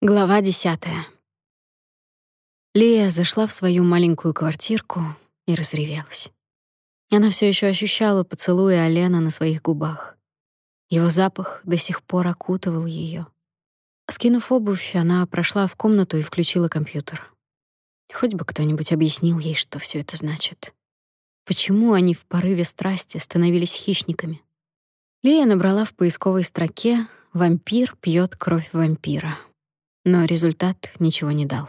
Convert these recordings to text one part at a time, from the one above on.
Глава десятая. Лия зашла в свою маленькую квартирку и разревелась. Она все еще ощущала поцелуи Алена на своих губах. Его запах до сих пор окутывал ее. Скинув обувь, она прошла в комнату и включила компьютер. Хоть бы кто-нибудь объяснил ей, что все это значит. Почему они в порыве страсти становились хищниками? Лия набрала в поисковой строке «Вампир пьет кровь вампира» но результат ничего не дал.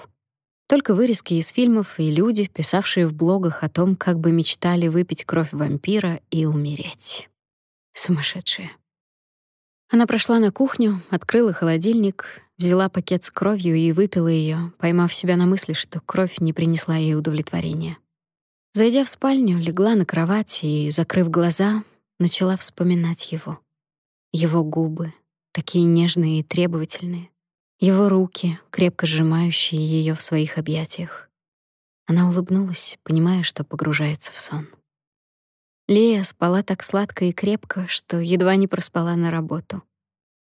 Только вырезки из фильмов и люди, писавшие в блогах о том, как бы мечтали выпить кровь вампира и умереть. Сумасшедшие. Она прошла на кухню, открыла холодильник, взяла пакет с кровью и выпила ее, поймав себя на мысли, что кровь не принесла ей удовлетворения. Зайдя в спальню, легла на кровать и, закрыв глаза, начала вспоминать его. Его губы, такие нежные и требовательные, его руки, крепко сжимающие ее в своих объятиях. Она улыбнулась, понимая, что погружается в сон. Лея спала так сладко и крепко, что едва не проспала на работу.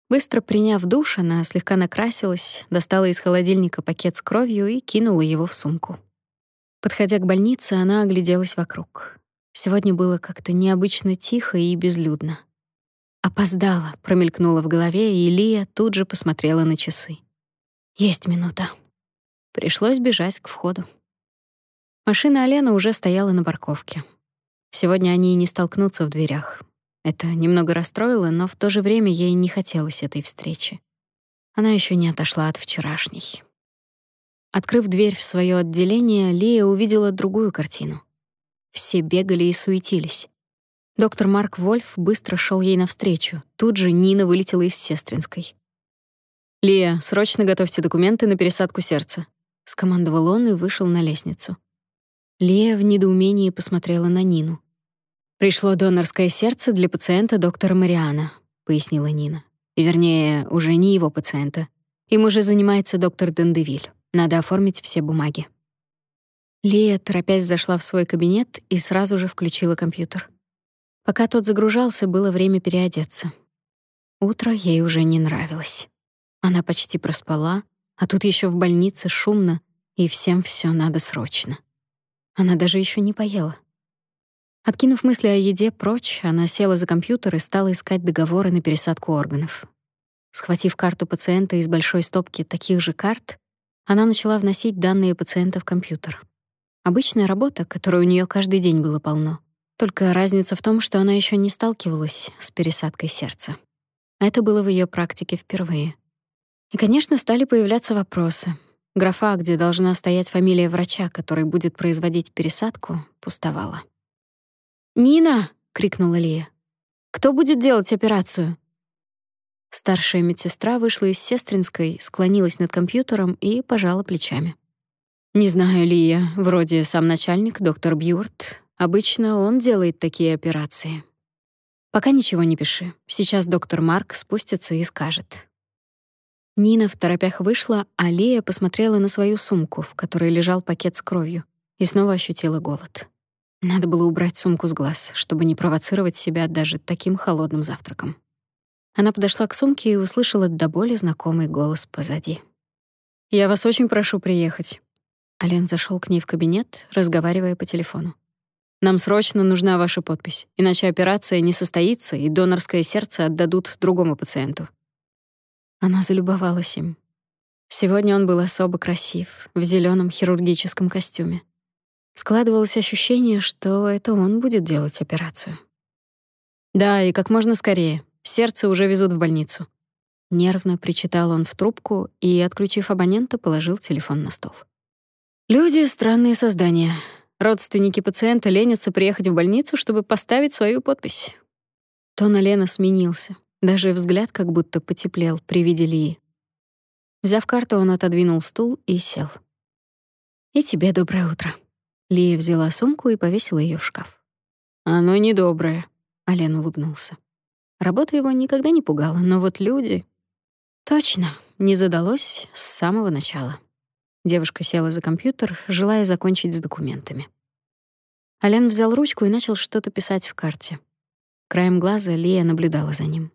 Быстро приняв душ, она слегка накрасилась, достала из холодильника пакет с кровью и кинула его в сумку. Подходя к больнице, она огляделась вокруг. Сегодня было как-то необычно тихо и безлюдно. «Опоздала», — промелькнула в голове, и Лия тут же посмотрела на часы. Есть минута. Пришлось бежать к входу. Машина Алена уже стояла на парковке. Сегодня они не столкнутся в дверях. Это немного расстроило, но в то же время ей не хотелось этой встречи. Она еще не отошла от вчерашней. Открыв дверь в свое отделение, Лия увидела другую картину. Все бегали и суетились. Доктор Марк Вольф быстро шел ей навстречу. Тут же Нина вылетела из сестринской. «Лия, срочно готовьте документы на пересадку сердца», — скомандовал он и вышел на лестницу. Лия в недоумении посмотрела на Нину. «Пришло донорское сердце для пациента доктора Мариана», — пояснила Нина. Вернее, уже не его пациента. Им уже занимается доктор Дендевиль. Надо оформить все бумаги. Лия, торопясь, зашла в свой кабинет и сразу же включила компьютер. Пока тот загружался, было время переодеться. Утро ей уже не нравилось. Она почти проспала, а тут еще в больнице шумно, и всем все надо срочно. Она даже еще не поела. Откинув мысли о еде прочь, она села за компьютер и стала искать договоры на пересадку органов. Схватив карту пациента из большой стопки таких же карт, она начала вносить данные пациента в компьютер. Обычная работа, которой у нее каждый день было полно. Только разница в том, что она еще не сталкивалась с пересадкой сердца. Это было в ее практике впервые. И, конечно, стали появляться вопросы. Графа, где должна стоять фамилия врача, который будет производить пересадку, пустовала. «Нина!» — крикнула Лия. «Кто будет делать операцию?» Старшая медсестра вышла из сестринской, склонилась над компьютером и пожала плечами. «Не знаю, Лия, вроде сам начальник, доктор Бьюрт. Обычно он делает такие операции. Пока ничего не пиши. Сейчас доктор Марк спустится и скажет. Нина в торопях вышла, а Лия посмотрела на свою сумку, в которой лежал пакет с кровью, и снова ощутила голод. Надо было убрать сумку с глаз, чтобы не провоцировать себя даже таким холодным завтраком. Она подошла к сумке и услышала до боли знакомый голос позади. «Я вас очень прошу приехать». Ален зашел к ней в кабинет, разговаривая по телефону. «Нам срочно нужна ваша подпись, иначе операция не состоится, и донорское сердце отдадут другому пациенту. Она залюбовалась им. Сегодня он был особо красив, в зеленом хирургическом костюме. Складывалось ощущение, что это он будет делать операцию. Да, и как можно скорее. Сердце уже везут в больницу. Нервно причитал он в трубку и, отключив абонента, положил телефон на стол. Люди — странные создания. Родственники пациента ленятся приехать в больницу, чтобы поставить свою подпись. Тон Лена сменился. Даже взгляд как будто потеплел при виде Лии. Взяв карту, он отодвинул стул и сел. «И тебе доброе утро». Лия взяла сумку и повесила ее в шкаф. «Оно недоброе», — Ален улыбнулся. Работа его никогда не пугала, но вот люди... Точно, не задалось с самого начала. Девушка села за компьютер, желая закончить с документами. Ален взял ручку и начал что-то писать в карте. Краем глаза Лия наблюдала за ним.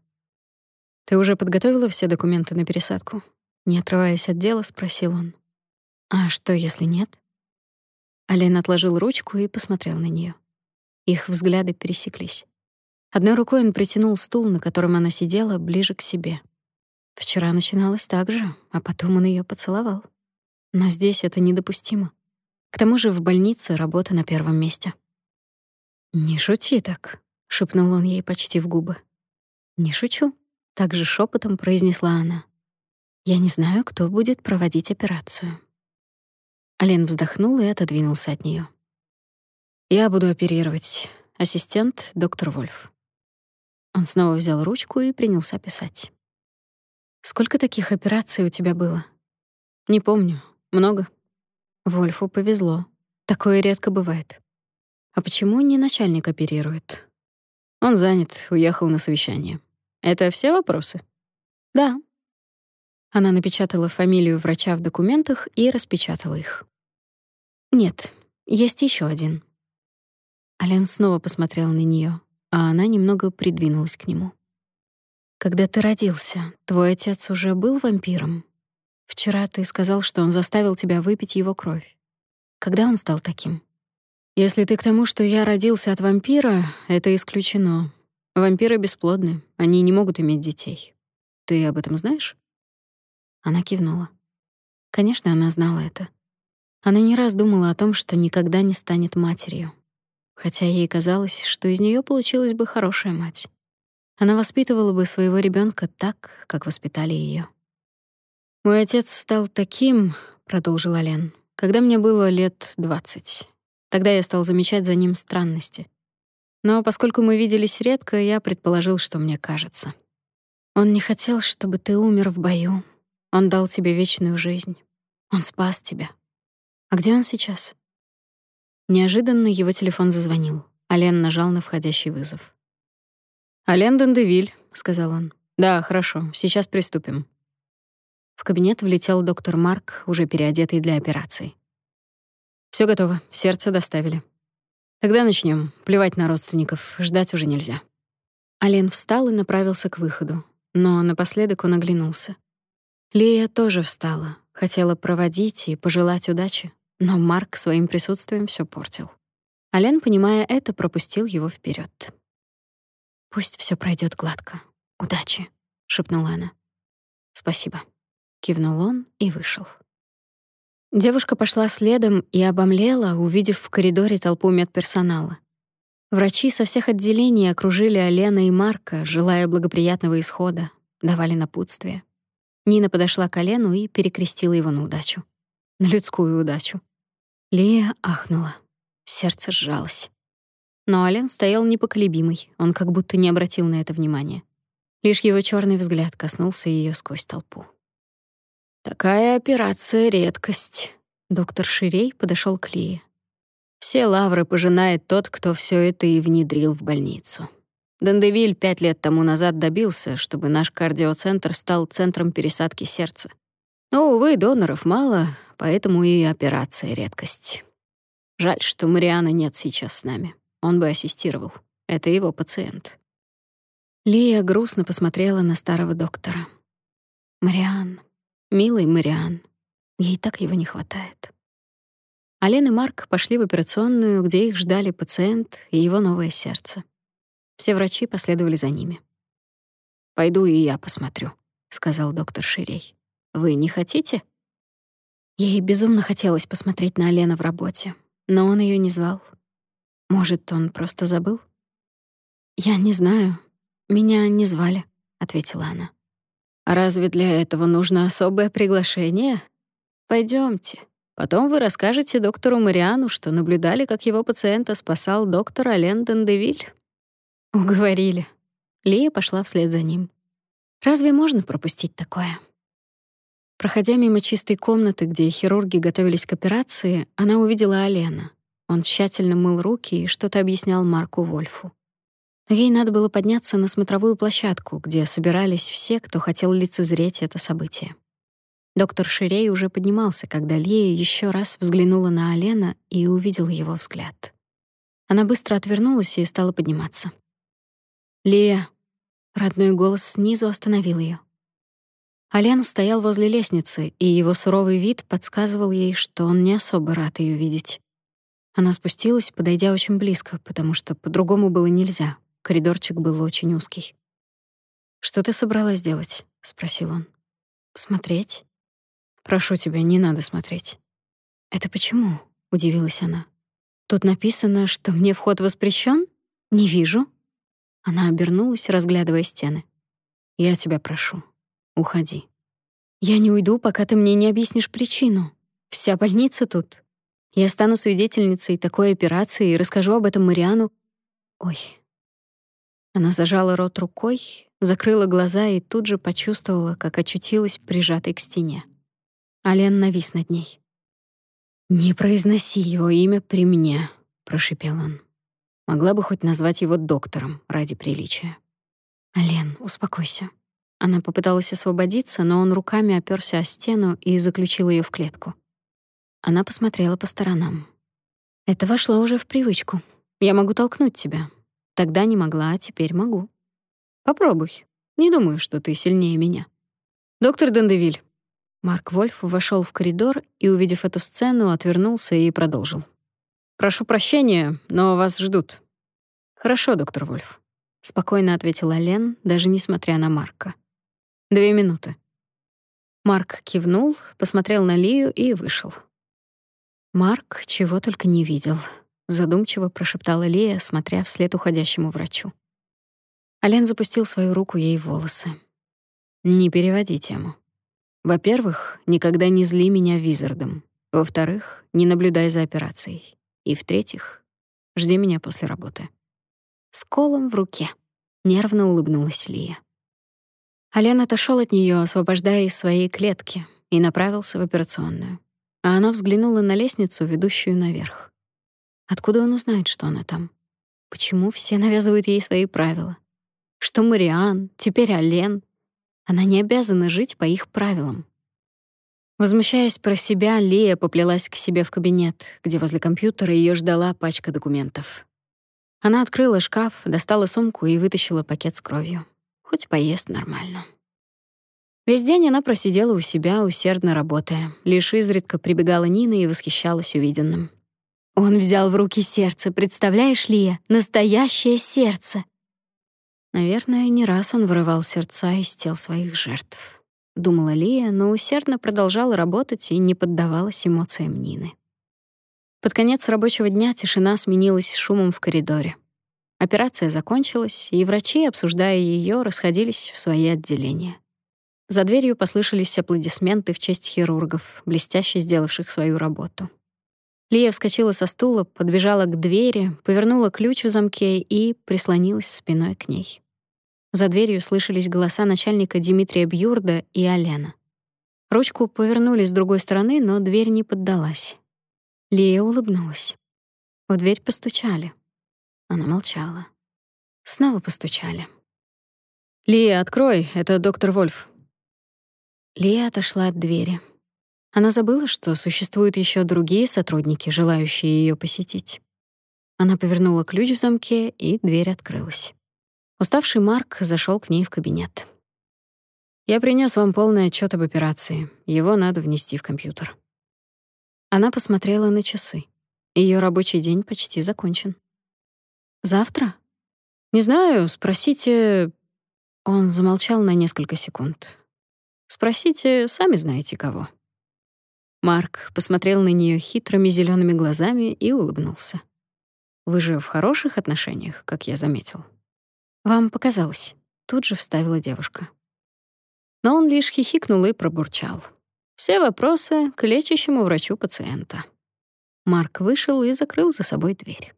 Ты уже подготовила все документы на пересадку? Не отрываясь от дела, спросил он. «А что, если нет?» Ален отложил ручку и посмотрел на нее. Их взгляды пересеклись. Одной рукой он притянул стул, на котором она сидела, ближе к себе. Вчера начиналось так же, а потом он ее поцеловал. Но здесь это недопустимо. К тому же в больнице работа на первом месте. «Не шути так», — шепнул он ей почти в губы. «Не шучу», — также шепотом произнесла она. «Я не знаю, кто будет проводить операцию». Ален вздохнул и отодвинулся от нее. «Я буду оперировать. Ассистент — доктор Вольф». Он снова взял ручку и принялся писать. «Сколько таких операций у тебя было?» «Не помню. Много». Вольфу повезло. Такое редко бывает. «А почему не начальник оперирует?» «Он занят, уехал на совещание». «Это все вопросы?» «Да». Она напечатала фамилию врача в документах и распечатала их. «Нет, есть еще один». Ален снова посмотрел на нее, а она немного придвинулась к нему. «Когда ты родился, твой отец уже был вампиром? Вчера ты сказал, что он заставил тебя выпить его кровь. Когда он стал таким?» «Если ты к тому, что я родился от вампира, это исключено. Вампиры бесплодны, они не могут иметь детей. Ты об этом знаешь?» Она кивнула. Конечно, она знала это. Она не раз думала о том, что никогда не станет матерью, хотя ей казалось, что из нее получилась бы хорошая мать. Она воспитывала бы своего ребенка так, как воспитали ее. «Мой отец стал таким», — продолжила Лен, — «когда мне было лет двадцать. Тогда я стал замечать за ним странности. Но поскольку мы виделись редко, я предположил, что мне кажется. Он не хотел, чтобы ты умер в бою. Он дал тебе вечную жизнь. Он спас тебя. А где он сейчас? Неожиданно его телефон зазвонил. Ален нажал на входящий вызов. «Ален Дендевиль», — сказал он. «Да, хорошо, сейчас приступим». В кабинет влетел доктор Марк, уже переодетый для операции. Все готово, сердце доставили. Тогда начнем. Плевать на родственников, ждать уже нельзя». Ален встал и направился к выходу, но напоследок он оглянулся. Лия тоже встала, хотела проводить и пожелать удачи, но Марк своим присутствием все портил. Ален, понимая это, пропустил его вперед. «Пусть все пройдет гладко. Удачи», — шепнула она. «Спасибо», — кивнул он и вышел. Девушка пошла следом и обомлела, увидев в коридоре толпу медперсонала. Врачи со всех отделений окружили Алена и Марка, желая благоприятного исхода, давали напутствие. Нина подошла к Алену и перекрестила его на удачу. На людскую удачу. Лия ахнула. Сердце сжалось. Но Ален стоял непоколебимый, он как будто не обратил на это внимания. Лишь его черный взгляд коснулся ее сквозь толпу. «Такая операция — редкость». Доктор Ширей подошел к Лии. «Все лавры пожинает тот, кто все это и внедрил в больницу. Дендевиль пять лет тому назад добился, чтобы наш кардиоцентр стал центром пересадки сердца. Но, увы, доноров мало, поэтому и операция — редкость. Жаль, что Марианы нет сейчас с нами. Он бы ассистировал. Это его пациент. Лия грустно посмотрела на старого доктора. Мариан, милый Мариан. Ей так его не хватает. Ален и Марк пошли в операционную, где их ждали пациент и его новое сердце. Все врачи последовали за ними. «Пойду и я посмотрю», — сказал доктор Ширей. Вы не хотите? Ей безумно хотелось посмотреть на Алена в работе, но он ее не звал. Может, он просто забыл? Я не знаю. Меня не звали, ответила она. Разве для этого нужно особое приглашение? Пойдемте. Потом вы расскажете доктору Мариану, что наблюдали, как его пациента спасал доктор Ален Дендевиль. Уговорили. Лия пошла вслед за ним. Разве можно пропустить такое? Проходя мимо чистой комнаты, где хирурги готовились к операции, она увидела Алена. Он тщательно мыл руки и что-то объяснял Марку Вольфу. Ей надо было подняться на смотровую площадку, где собирались все, кто хотел лицезреть это событие. Доктор Ширей уже поднимался, когда Лия еще раз взглянула на Алена и увидела его взгляд. Она быстро отвернулась и стала подниматься. «Лия!» — родной голос снизу остановил ее. Ален стоял возле лестницы, и его суровый вид подсказывал ей, что он не особо рад ее видеть. Она спустилась, подойдя очень близко, потому что по-другому было нельзя. Коридорчик был очень узкий. «Что ты собралась делать?» — спросил он. «Смотреть?» «Прошу тебя, не надо смотреть». «Это почему?» — удивилась она. «Тут написано, что мне вход воспрещен? Не вижу». Она обернулась, разглядывая стены. «Я тебя прошу, уходи». «Я не уйду, пока ты мне не объяснишь причину. Вся больница тут. Я стану свидетельницей такой операции и расскажу об этом Мариану. Ой. Она зажала рот рукой, закрыла глаза и тут же почувствовала, как очутилась прижатой к стене. Ален навис над ней. «Не произноси его имя при мне», — прошипел он. Могла бы хоть назвать его доктором ради приличия. «Ален, успокойся». Она попыталась освободиться, но он руками оперся о стену и заключил ее в клетку. Она посмотрела по сторонам. Это вошло уже в привычку. Я могу толкнуть тебя. Тогда не могла, а теперь могу. Попробуй. Не думаю, что ты сильнее меня. Доктор Дендевиль. Марк Вольф вошел в коридор и, увидев эту сцену, отвернулся и продолжил. Прошу прощения, но вас ждут. Хорошо, доктор Вольф, спокойно ответила Лен, даже несмотря на Марка. Две минуты. Марк кивнул, посмотрел на Лию и вышел. Марк чего только не видел, задумчиво прошептала Лия, смотря вслед уходящему врачу. Ален запустил свою руку ей в волосы. Не переводи тему. Во-первых, никогда не зли меня визардом. Во-вторых, не наблюдай за операцией. И в-третьих, жди меня после работы. С колом в руке. Нервно улыбнулась Лия. Ален отошел от нее, освобождая из своей клетки, и направился в операционную а она взглянула на лестницу, ведущую наверх. Откуда он узнает, что она там? Почему все навязывают ей свои правила? Что Мариан, теперь Ален. Она не обязана жить по их правилам. Возмущаясь про себя, Лия поплелась к себе в кабинет, где возле компьютера ее ждала пачка документов. Она открыла шкаф, достала сумку и вытащила пакет с кровью. Хоть поест нормально. Весь день она просидела у себя, усердно работая. Лишь изредка прибегала Нина и восхищалась увиденным. Он взял в руки сердце, представляешь, Лия? Настоящее сердце. Наверное, не раз он вырывал сердца из тел своих жертв. Думала Лия, но усердно продолжала работать и не поддавалась эмоциям Нины. Под конец рабочего дня тишина сменилась шумом в коридоре. Операция закончилась, и врачи, обсуждая ее, расходились в свои отделения. За дверью послышались аплодисменты в честь хирургов, блестяще сделавших свою работу. Лия вскочила со стула, подбежала к двери, повернула ключ в замке и прислонилась спиной к ней. За дверью слышались голоса начальника Дмитрия Бьюрда и Алена. Ручку повернули с другой стороны, но дверь не поддалась. Лия улыбнулась. В дверь постучали. Она молчала. Снова постучали. «Лия, открой, это доктор Вольф», Лия отошла от двери. Она забыла, что существуют еще другие сотрудники, желающие ее посетить. Она повернула ключ в замке, и дверь открылась. Уставший Марк зашел к ней в кабинет. «Я принес вам полный отчет об операции. Его надо внести в компьютер». Она посмотрела на часы. Ее рабочий день почти закончен. «Завтра?» «Не знаю, спросите...» Он замолчал на несколько секунд. Спросите, сами знаете кого. Марк посмотрел на нее хитрыми зелеными глазами и улыбнулся. Вы же в хороших отношениях, как я заметил. Вам показалось, тут же вставила девушка. Но он лишь хихикнул и пробурчал. Все вопросы к лечащему врачу пациента. Марк вышел и закрыл за собой дверь.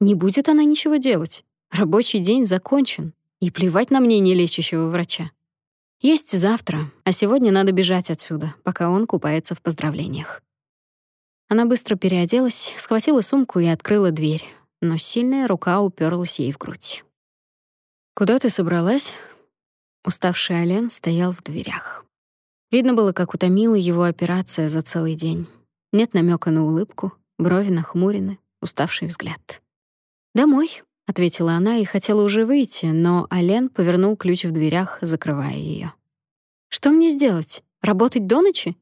Не будет она ничего делать. Рабочий день закончен, и плевать на мнение лечащего врача. Есть завтра, а сегодня надо бежать отсюда, пока он купается в поздравлениях. Она быстро переоделась, схватила сумку и открыла дверь, но сильная рука уперлась ей в грудь. «Куда ты собралась?» Уставший Ален стоял в дверях. Видно было, как утомила его операция за целый день. Нет намека на улыбку, брови нахмурены, уставший взгляд. «Домой», — ответила она и хотела уже выйти, но Ален повернул ключ в дверях, закрывая ее. Что мне сделать? Работать до ночи?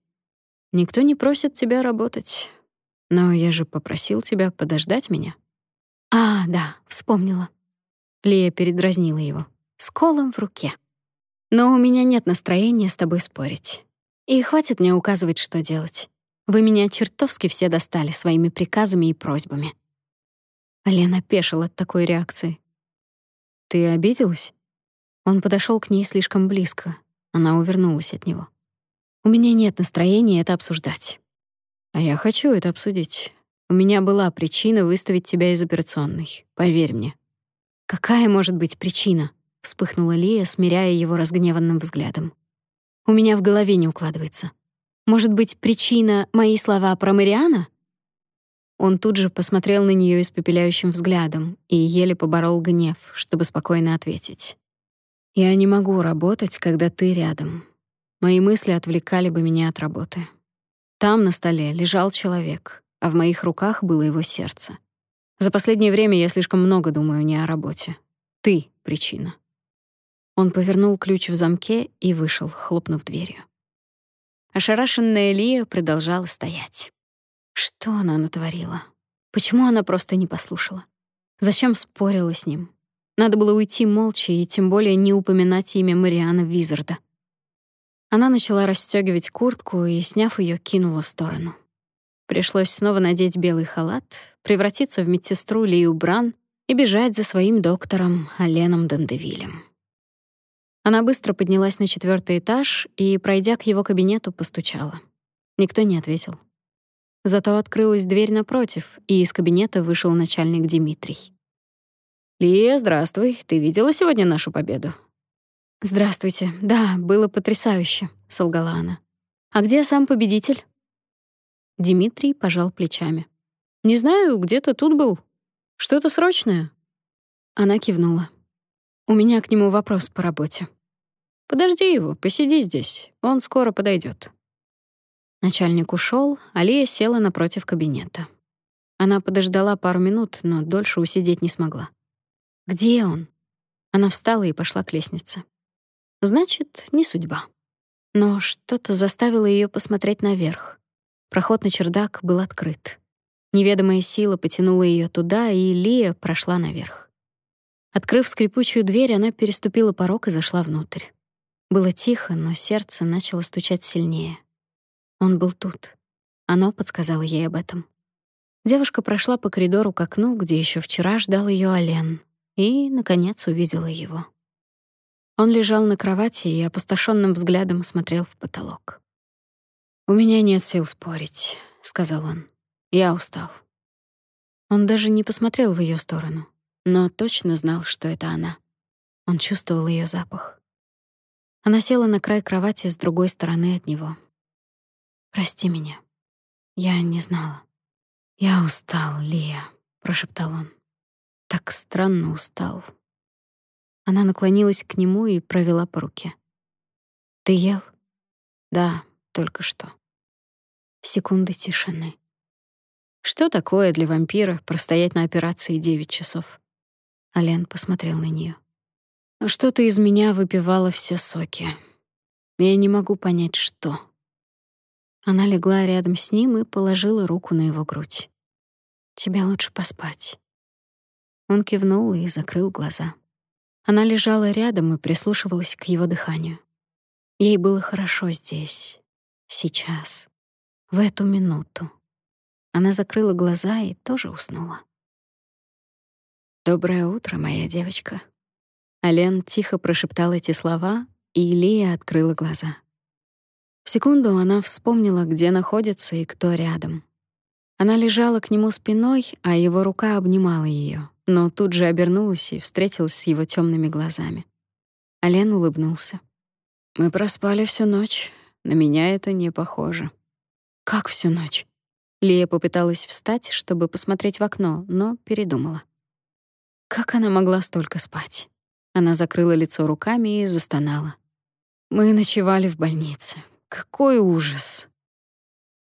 Никто не просит тебя работать. Но я же попросил тебя подождать меня. А, да, вспомнила. Лия передразнила его. С колом в руке. Но у меня нет настроения с тобой спорить. И хватит мне указывать, что делать. Вы меня чертовски все достали своими приказами и просьбами. Лена пешила от такой реакции. Ты обиделась? Он подошел к ней слишком близко. Она увернулась от него. У меня нет настроения это обсуждать. А я хочу это обсудить. У меня была причина выставить тебя из операционной. Поверь мне. Какая может быть причина? вспыхнула Лия, смиряя его разгневанным взглядом. У меня в голове не укладывается. Может быть, причина мои слова про Мариана? Он тут же посмотрел на нее испепеляющим взглядом и еле поборол гнев, чтобы спокойно ответить. Я не могу работать, когда ты рядом. Мои мысли отвлекали бы меня от работы. Там на столе лежал человек, а в моих руках было его сердце. За последнее время я слишком много думаю не о работе. Ты — причина. Он повернул ключ в замке и вышел, хлопнув дверью. Ошарашенная Лия продолжала стоять. Что она натворила? Почему она просто не послушала? Зачем спорила с ним? Надо было уйти молча и тем более не упоминать имя Мариана Визарда. Она начала расстёгивать куртку и, сняв её, кинула в сторону. Пришлось снова надеть белый халат, превратиться в медсестру Лию Бран и бежать за своим доктором Аленом Дандевилем. Она быстро поднялась на четвертый этаж и, пройдя к его кабинету, постучала. Никто не ответил. Зато открылась дверь напротив, и из кабинета вышел начальник Дмитрий. «Лия, здравствуй. Ты видела сегодня нашу победу?» «Здравствуйте. Да, было потрясающе», — солгала она. «А где сам победитель?» Дмитрий пожал плечами. «Не знаю, где-то тут был. Что-то срочное?» Она кивнула. У меня к нему вопрос по работе. Подожди его, посиди здесь, он скоро подойдет. Начальник ушел, Алия села напротив кабинета. Она подождала пару минут, но дольше усидеть не смогла. Где он? Она встала и пошла к лестнице. Значит, не судьба. Но что-то заставило ее посмотреть наверх. Проход на чердак был открыт. Неведомая сила потянула ее туда, и Лия прошла наверх. Открыв скрипучую дверь, она переступила порог и зашла внутрь. Было тихо, но сердце начало стучать сильнее. Он был тут. Оно подсказало ей об этом. Девушка прошла по коридору к окну, где еще вчера ждал ее Ален, и, наконец, увидела его. Он лежал на кровати и опустошенным взглядом смотрел в потолок. «У меня нет сил спорить», — сказал он. «Я устал». Он даже не посмотрел в ее сторону но точно знал, что это она. Он чувствовал ее запах. Она села на край кровати с другой стороны от него. «Прости меня. Я не знала. Я устал, Лия», — прошептал он. «Так странно устал». Она наклонилась к нему и провела по руке. «Ты ел?» «Да, только что». Секунды тишины. Что такое для вампира простоять на операции девять часов? Ален посмотрел на нее. «А что-то из меня выпивало все соки. Я не могу понять, что. Она легла рядом с ним и положила руку на его грудь. Тебе лучше поспать. Он кивнул и закрыл глаза. Она лежала рядом и прислушивалась к его дыханию. Ей было хорошо здесь, сейчас, в эту минуту. Она закрыла глаза и тоже уснула. «Доброе утро, моя девочка». Ален тихо прошептал эти слова, и Лия открыла глаза. В секунду она вспомнила, где находится и кто рядом. Она лежала к нему спиной, а его рука обнимала ее, но тут же обернулась и встретилась с его темными глазами. Ален улыбнулся. «Мы проспали всю ночь. На меня это не похоже». «Как всю ночь?» Лия попыталась встать, чтобы посмотреть в окно, но передумала. Как она могла столько спать? Она закрыла лицо руками и застонала. Мы ночевали в больнице. Какой ужас.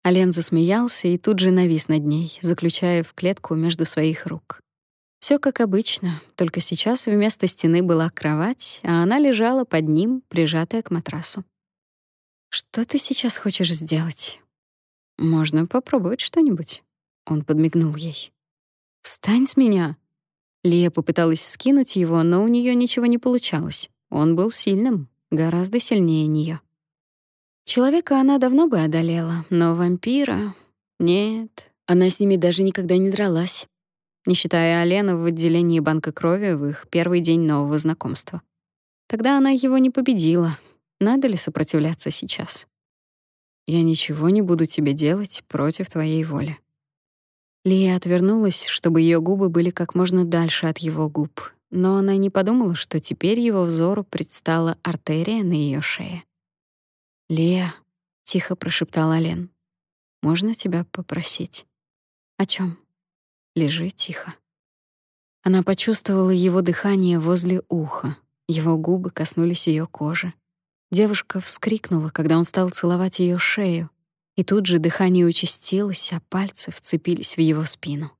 Ален засмеялся и тут же навис над ней, заключая в клетку между своих рук. Все как обычно, только сейчас вместо стены была кровать, а она лежала под ним, прижатая к матрасу. Что ты сейчас хочешь сделать? Можно попробовать что-нибудь. Он подмигнул ей. Встань с меня. Лия попыталась скинуть его, но у нее ничего не получалось. Он был сильным, гораздо сильнее нее. Человека она давно бы одолела, но вампира нет. Она с ними даже никогда не дралась, не считая Алена в отделении банка крови в их первый день нового знакомства. Тогда она его не победила. Надо ли сопротивляться сейчас? Я ничего не буду тебе делать против твоей воли. Лия отвернулась, чтобы ее губы были как можно дальше от его губ, но она не подумала, что теперь его взору предстала артерия на ее шее. «Лия», — тихо прошептал Ален, — «можно тебя попросить?» «О чем? «Лежи тихо». Она почувствовала его дыхание возле уха, его губы коснулись ее кожи. Девушка вскрикнула, когда он стал целовать ее шею, и тут же дыхание участилось, а пальцы вцепились в его спину.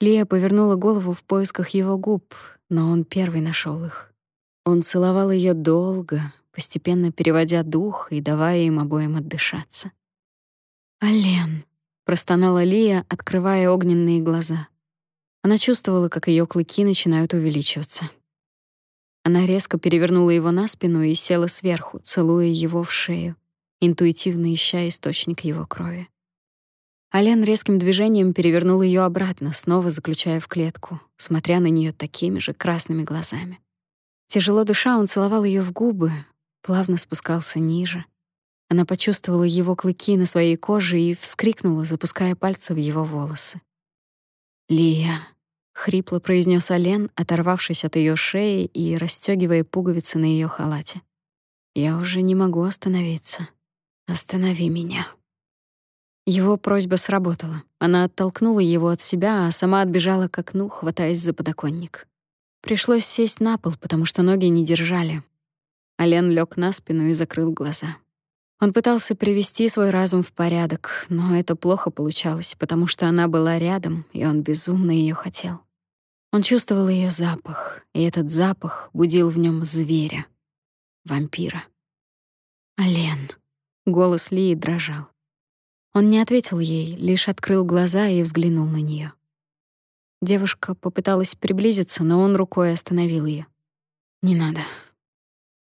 Лия повернула голову в поисках его губ, но он первый нашел их. Он целовал ее долго, постепенно переводя дух и давая им обоим отдышаться. «Ален», — простонала Лия, открывая огненные глаза. Она чувствовала, как ее клыки начинают увеличиваться. Она резко перевернула его на спину и села сверху, целуя его в шею интуитивно ища источник его крови. Ален резким движением перевернул ее обратно, снова заключая в клетку, смотря на нее такими же красными глазами. Тяжело дыша, он целовал ее в губы, плавно спускался ниже. Она почувствовала его клыки на своей коже и вскрикнула, запуская пальцы в его волосы. «Лия», — хрипло произнес Ален, оторвавшись от ее шеи и расстегивая пуговицы на ее халате. «Я уже не могу остановиться. Останови меня. Его просьба сработала. Она оттолкнула его от себя, а сама отбежала к окну, хватаясь за подоконник. Пришлось сесть на пол, потому что ноги не держали. Ален лег на спину и закрыл глаза. Он пытался привести свой разум в порядок, но это плохо получалось, потому что она была рядом, и он безумно ее хотел. Он чувствовал ее запах, и этот запах будил в нем зверя, вампира. Ален. Голос Лии дрожал. Он не ответил ей, лишь открыл глаза и взглянул на нее. Девушка попыталась приблизиться, но он рукой остановил ее. «Не надо».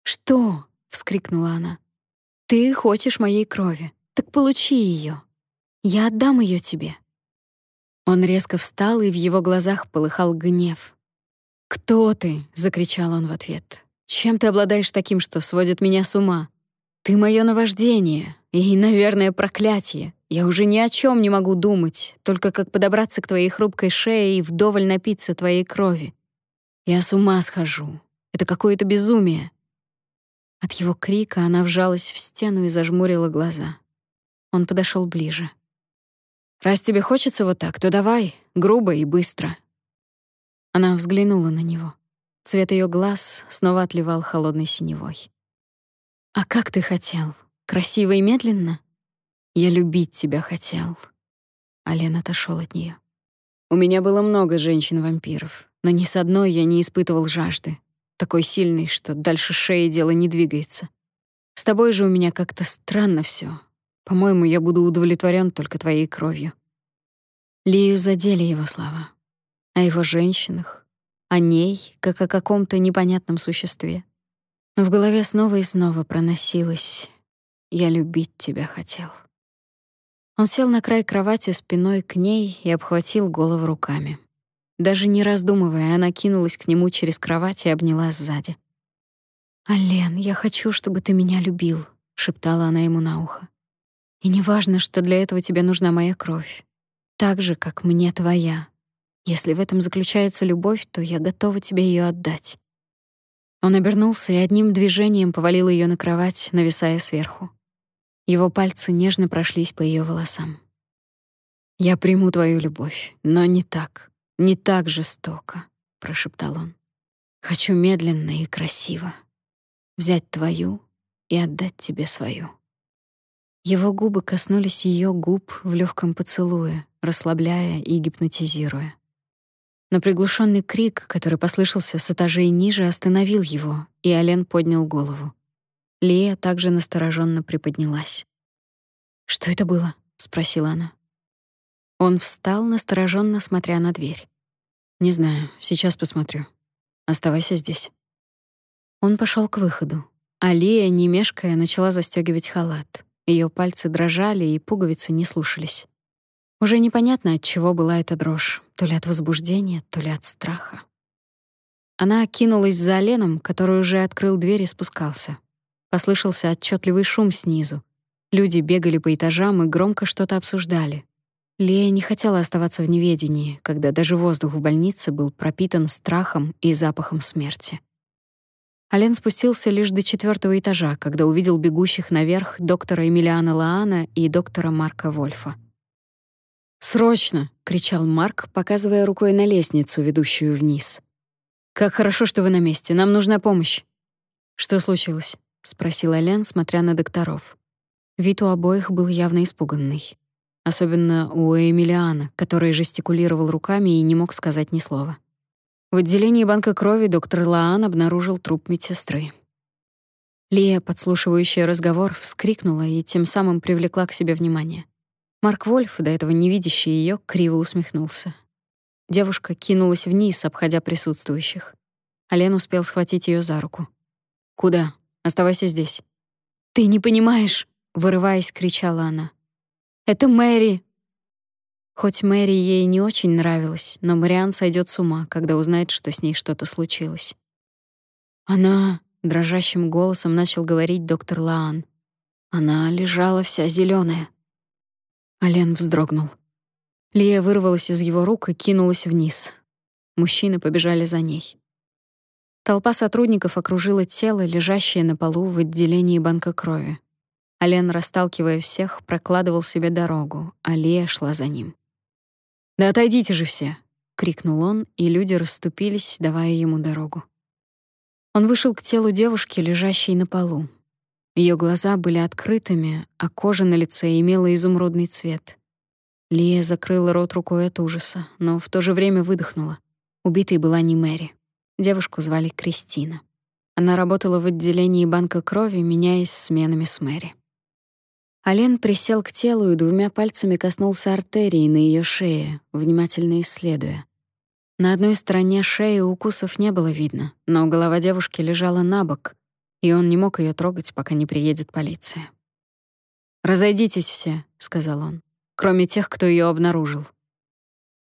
«Что?» — вскрикнула она. «Ты хочешь моей крови. Так получи ее. Я отдам ее тебе». Он резко встал, и в его глазах полыхал гнев. «Кто ты?» — закричал он в ответ. «Чем ты обладаешь таким, что сводит меня с ума? Ты мое наваждение и, наверное, проклятие. Я уже ни о чем не могу думать, только как подобраться к твоей хрупкой шее и вдоволь напиться твоей крови. Я с ума схожу. Это какое-то безумие. От его крика она вжалась в стену и зажмурила глаза. Он подошел ближе. Раз тебе хочется вот так, то давай, грубо и быстро. Она взглянула на него. Цвет ее глаз снова отливал холодной синевой. А как ты хотел? Красиво и медленно? Я любить тебя хотел. Ален отошел от нее. У меня было много женщин-вампиров, но ни с одной я не испытывал жажды, такой сильной, что дальше шеи дело не двигается. С тобой же у меня как-то странно все. По-моему, я буду удовлетворен только твоей кровью. Лию задели его слова. О его женщинах, о ней, как о каком-то непонятном существе. В голове снова и снова проносилось «Я любить тебя хотел». Он сел на край кровати спиной к ней и обхватил голову руками. Даже не раздумывая, она кинулась к нему через кровать и обняла сзади. «Ален, я хочу, чтобы ты меня любил», — шептала она ему на ухо. «И не важно, что для этого тебе нужна моя кровь. Так же, как мне твоя. Если в этом заключается любовь, то я готова тебе ее отдать. Он обернулся и одним движением повалил ее на кровать, нависая сверху. Его пальцы нежно прошлись по ее волосам. «Я приму твою любовь, но не так, не так жестоко», — прошептал он. «Хочу медленно и красиво. Взять твою и отдать тебе свою». Его губы коснулись ее губ в легком поцелуе, расслабляя и гипнотизируя. Но приглушенный крик, который послышался с этажей ниже, остановил его, и Ален поднял голову. Лия также настороженно приподнялась. «Что это было?» — спросила она. Он встал, настороженно смотря на дверь. «Не знаю, сейчас посмотрю. Оставайся здесь». Он пошел к выходу. А Лия, не мешкая, начала застегивать халат. Ее пальцы дрожали, и пуговицы не слушались. Уже непонятно, от чего была эта дрожь, то ли от возбуждения, то ли от страха. Она кинулась за Леном, который уже открыл дверь и спускался. Послышался отчетливый шум снизу. Люди бегали по этажам и громко что-то обсуждали. Лея не хотела оставаться в неведении, когда даже воздух в больнице был пропитан страхом и запахом смерти. Ален спустился лишь до четвертого этажа, когда увидел бегущих наверх доктора Эмилиана Лаана и доктора Марка Вольфа. «Срочно!» — кричал Марк, показывая рукой на лестницу, ведущую вниз. «Как хорошо, что вы на месте. Нам нужна помощь». «Что случилось?» — спросил Ален, смотря на докторов. Вид у обоих был явно испуганный. Особенно у Эмилиана, который жестикулировал руками и не мог сказать ни слова. В отделении банка крови доктор Лаан обнаружил труп медсестры. Лия, подслушивающая разговор, вскрикнула и тем самым привлекла к себе внимание. Марк Вольф, до этого не видящий ее, криво усмехнулся. Девушка кинулась вниз, обходя присутствующих. Ален успел схватить ее за руку. «Куда? Оставайся здесь». «Ты не понимаешь!» — вырываясь, кричала она. «Это Мэри!» Хоть Мэри ей не очень нравилась, но Мариан сойдет с ума, когда узнает, что с ней что-то случилось. «Она...» — дрожащим голосом начал говорить доктор Лаан. «Она лежала вся зеленая. Ален вздрогнул. Лия вырвалась из его рук и кинулась вниз. Мужчины побежали за ней. Толпа сотрудников окружила тело, лежащее на полу в отделении банка крови. Ален, расталкивая всех, прокладывал себе дорогу, а Лия шла за ним. «Да отойдите же все!» — крикнул он, и люди расступились, давая ему дорогу. Он вышел к телу девушки, лежащей на полу. Ее глаза были открытыми, а кожа на лице имела изумрудный цвет. Лия закрыла рот рукой от ужаса, но в то же время выдохнула. Убитой была не Мэри. Девушку звали Кристина. Она работала в отделении банка крови, меняясь сменами с Мэри. Ален присел к телу и двумя пальцами коснулся артерии на ее шее, внимательно исследуя. На одной стороне шеи укусов не было видно, но голова девушки лежала на бок, и он не мог ее трогать, пока не приедет полиция. «Разойдитесь все», — сказал он, — «кроме тех, кто ее обнаружил».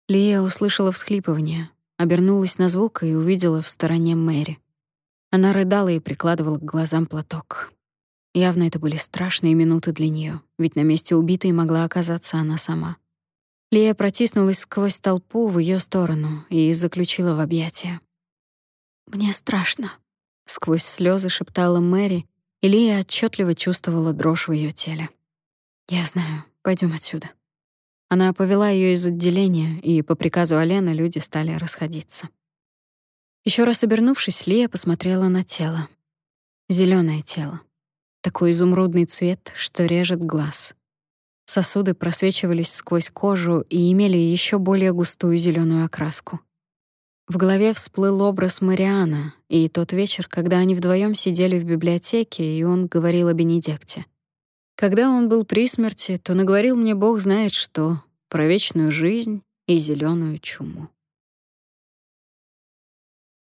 Лия услышала всхлипывание, обернулась на звук и увидела в стороне Мэри. Она рыдала и прикладывала к глазам платок. Явно это были страшные минуты для нее, ведь на месте убитой могла оказаться она сама. Лия протиснулась сквозь толпу в ее сторону и заключила в объятия. «Мне страшно», Сквозь слезы шептала Мэри, и Лия отчетливо чувствовала дрожь в ее теле. «Я знаю, пойдем отсюда». Она повела ее из отделения, и по приказу Алена люди стали расходиться. Еще раз обернувшись, Лия посмотрела на тело. Зеленое тело. Такой изумрудный цвет, что режет глаз. Сосуды просвечивались сквозь кожу и имели еще более густую зеленую окраску. В голове всплыл образ Мариана и тот вечер, когда они вдвоем сидели в библиотеке, и он говорил о Бенедикте. Когда он был при смерти, то наговорил мне Бог знает что, про вечную жизнь и зеленую чуму.